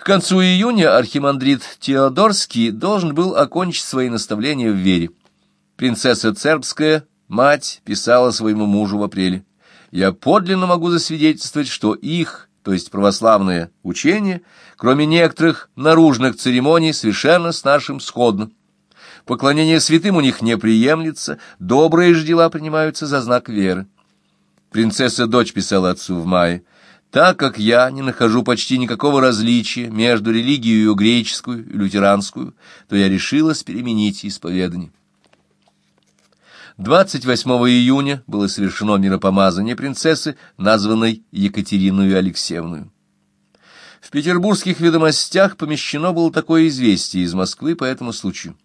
К концу июня архимандрит Теодорский должен был окончить свои наставления в вере. Принцесса Цербская, мать, писала своему мужу в апреле. «Я подлинно могу засвидетельствовать, что их, то есть православное учение, кроме некоторых наружных церемоний, совершенно с нашим сходно. Поклонение святым у них не приемлется, добрые же дела принимаются за знак веры». Принцесса-дочь писала отцу в мае, так как я не нахожу почти никакого различия между религией греческую и лютеранскую, то я решилась переменить исповедание. 28 июня было совершено миропомазание принцессы, названной Екатериной Алексеевной. В петербургских ведомостях помещено было такое известие из Москвы по этому случаю.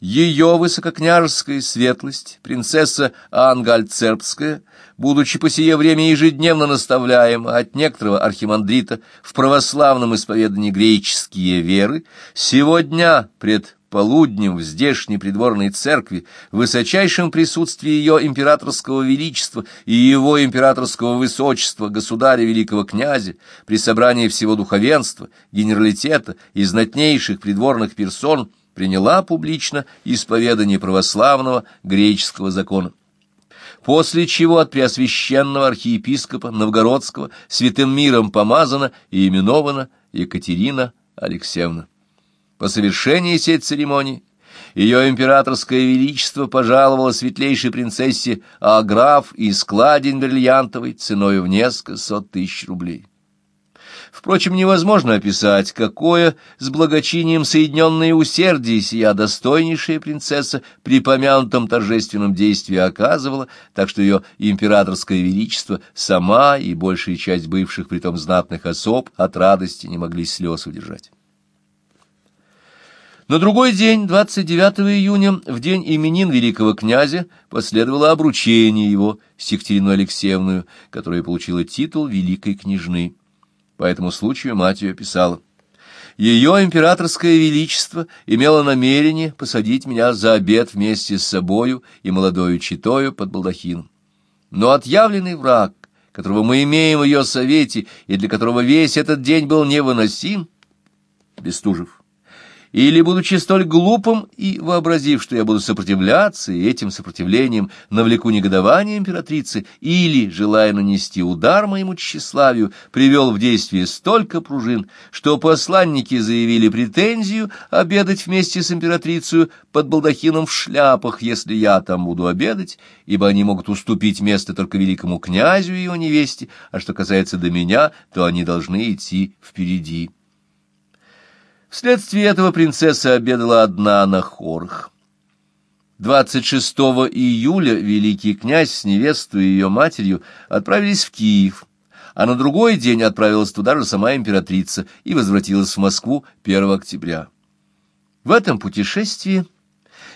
Ее высококняжеская светлость, принцесса Ангальцербская, будучи по сие время ежедневно наставляема от некоторого архимандрита в православном исповедании греческие веры, сегодня пред полуднем в здешней придворной церкви, в высочайшем присутствии ее императорского величества и его императорского высочества, государя великого князя, при собрании всего духовенства, генералитета и знатнейших придворных персон, приняла публично исповедание православного греческого закона. После чего от преосвященного архиепископа Новгородского святым миром помазана и именована Екатерина Алексеевна. По совершении сей церемонии ее императорское величество пожаловало светлейшей принцессе Аграф и складень бриллиантовой ценой в несколько сот тысяч рублей. Впрочем, невозможно описать, какое с благочинием соединенное усердие сия достойнейшая принцесса при помянутом торжественном действии оказывала, так что ее императорское величество сама и большая часть бывших притом знатных особ от радости не могли слез удержать. На другой день, 29 июня, в день именин великого князя, последовало обручение его с Екатериной Алексеевной, которая получила титул великой княжны. По этому случаю мать ее писала. Ее императорское величество имело намерение посадить меня за обед вместе с собою и молодою читою под балдахином. Но отъявленный враг, которого мы имеем в ее совете и для которого весь этот день был невыносим, Бестужев, или, будучи столь глупым и вообразив, что я буду сопротивляться, и этим сопротивлением навлеку негодование императрицы, или, желая нанести удар моему тщеславию, привел в действие столько пружин, что посланники заявили претензию обедать вместе с императрицей под балдахином в шляпах, если я там буду обедать, ибо они могут уступить место только великому князю и его невесте, а что касается до меня, то они должны идти впереди. Вследствие этого принцесса обедала одна на хорах. 26 июля великий князь с невестой и ее матерью отправились в Киев, а на другой день отправилась туда же сама императрица и возвратилась в Москву 1 октября. В этом путешествии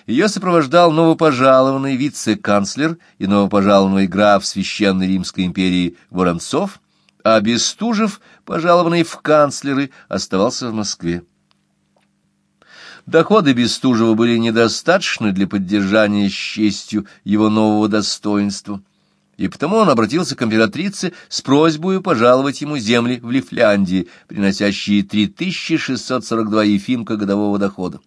ее сопровождал новопожалованный вице-канцлер и новопожалованный граф Священной Римской империи Воронцов, а Бестужев, пожалованный в канцлеры, оставался в Москве. Доходы Бестужева были недостаточны для поддержания с честью его нового достоинства, и потому он обратился к императрице с просьбой пожаловать ему земли в Лифляндии, приносящие 3642 ефимка годового дохода.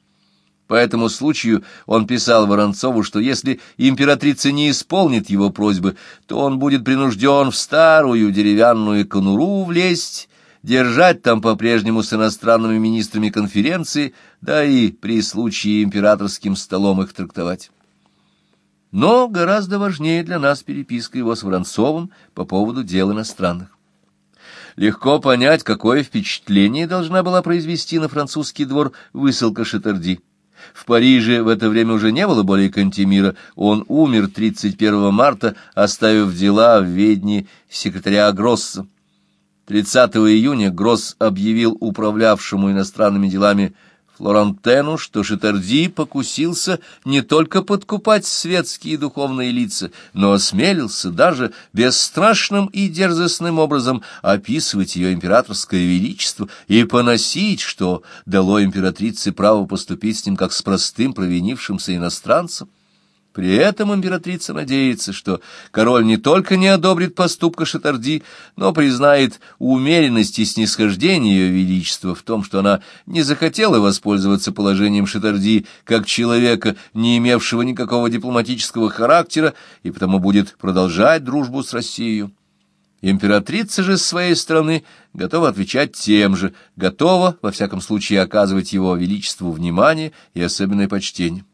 По этому случаю он писал Воронцову, что если императрица не исполнит его просьбы, то он будет принужден в старую деревянную конуру влезть, держать там по-прежнему с иностранными министрами конференции, да и при случае императорским столом их трактовать. Но гораздо важнее для нас переписка его с Воронцовым по поводу дел иностранных. Легко понять, какое впечатление должна была произвести на французский двор высылка Шатарди. В Париже в это время уже не было более Кантемира. Он умер 31 марта, оставив дела в ведении секретаря Гросса. 30 июня Гросс объявил управлявшему иностранными делами Флорантену, что Шитарди покусился не только подкупать светские и духовные лица, но осмелился даже бесстрашным и дерзостным образом описывать ее императорское величество и поносить, что дало императрице право поступить с ним как с простым провинившимся иностранцем. При этом императрица надеется, что король не только не одобрит поступка Шатарди, но признает умеренность и снисхождение ее величества в том, что она не захотела воспользоваться положением Шатарди как человека, не имевшего никакого дипломатического характера, и потому будет продолжать дружбу с Россией. Императрица же с своей стороны готова отвечать тем же, готова, во всяком случае, оказывать его величеству внимание и особенное почтение.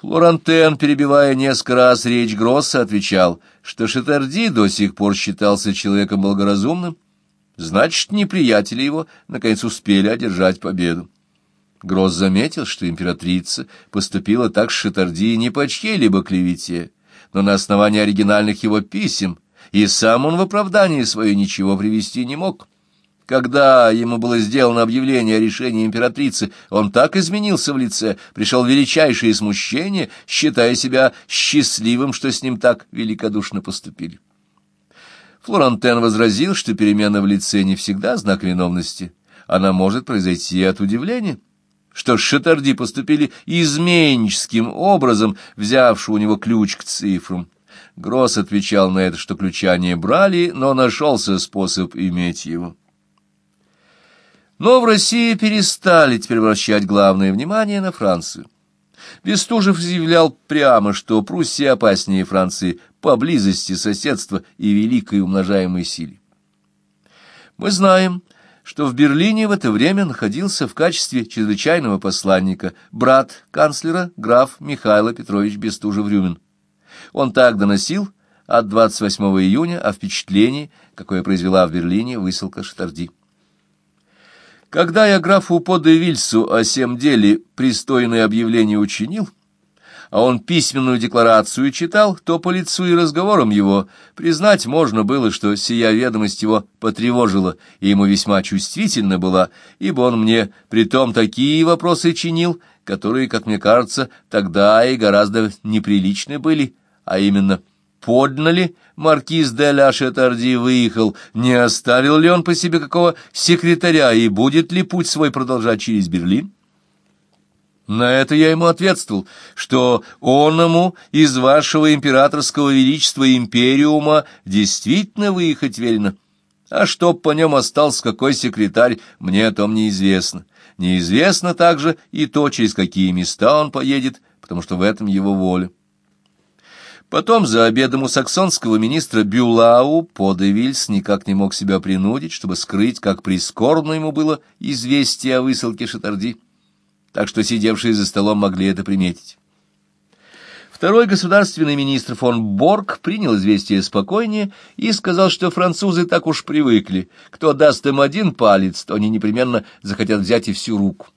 Флорантен, перебивая несколько раз речь Гросса, отвечал, что Шатарди до сих пор считался человеком благоразумным, значит, неприятели его наконец успели одержать победу. Гросс заметил, что императрица поступила так с Шатарди не по чьей-либо клевете, но на основании оригинальных его писем, и сам он в оправдании свое ничего привести не мог. Когда ему было сделано объявление о решении императрицы, он так изменился в лице, пришел величайшее смущение, считая себя счастливым, что с ним так великодушно поступили. Флорантен возразил, что перемена в лице не всегда знак виновности. Она может произойти от удивления, что Шатарди поступили изменническим образом, взявши у него ключ к цифрам. Гросс отвечал на это, что ключа не брали, но нашелся способ иметь его. Но в России перестали теперь обращать главное внимание на Францию. Бестужев заявлял прямо, что Пруссия опаснее Франции по близости соседства и великой умножаемой силе. Мы знаем, что в Берлине в это время находился в качестве чрезвычайного посланника брат канцлера граф Михаил Петрович Бестужев-Рюмин. Он так доносил от 28 июня о впечатлении, какое произвела в Берлине высылка Штарди. Когда я графу Подевильсу о сем деле пристойное объявление учинил, а он письменную декларацию читал, то по лицу и разговорам его признать можно было, что сия ведомость его потревожила и ему весьма чувствительна была, ибо он мне притом такие вопросы чинил, которые, как мне кажется, тогда и гораздо неприличны были, а именно — подно ли маркиз де ля Шетарди выехал, не оставил ли он по себе какого секретаря и будет ли путь свой продолжать через Берлин? На это я ему ответствовал, что оному из вашего императорского величества империума действительно выехать велено, а чтоб по нем остался какой секретарь, мне о том неизвестно. Неизвестно также и то, через какие места он поедет, потому что в этом его воля. Потом за обедом у саксонского министра Бюлау Подевильс никак не мог себя принудить, чтобы скрыть, как прискорбно ему было известие о высылке Шатарди, так что сидевшие за столом могли это приметить. Второй государственный министр фон Борг принял известие спокойнее и сказал, что французы так уж привыкли. Кто даст им один палец, то они непременно захотят взять и всю руку.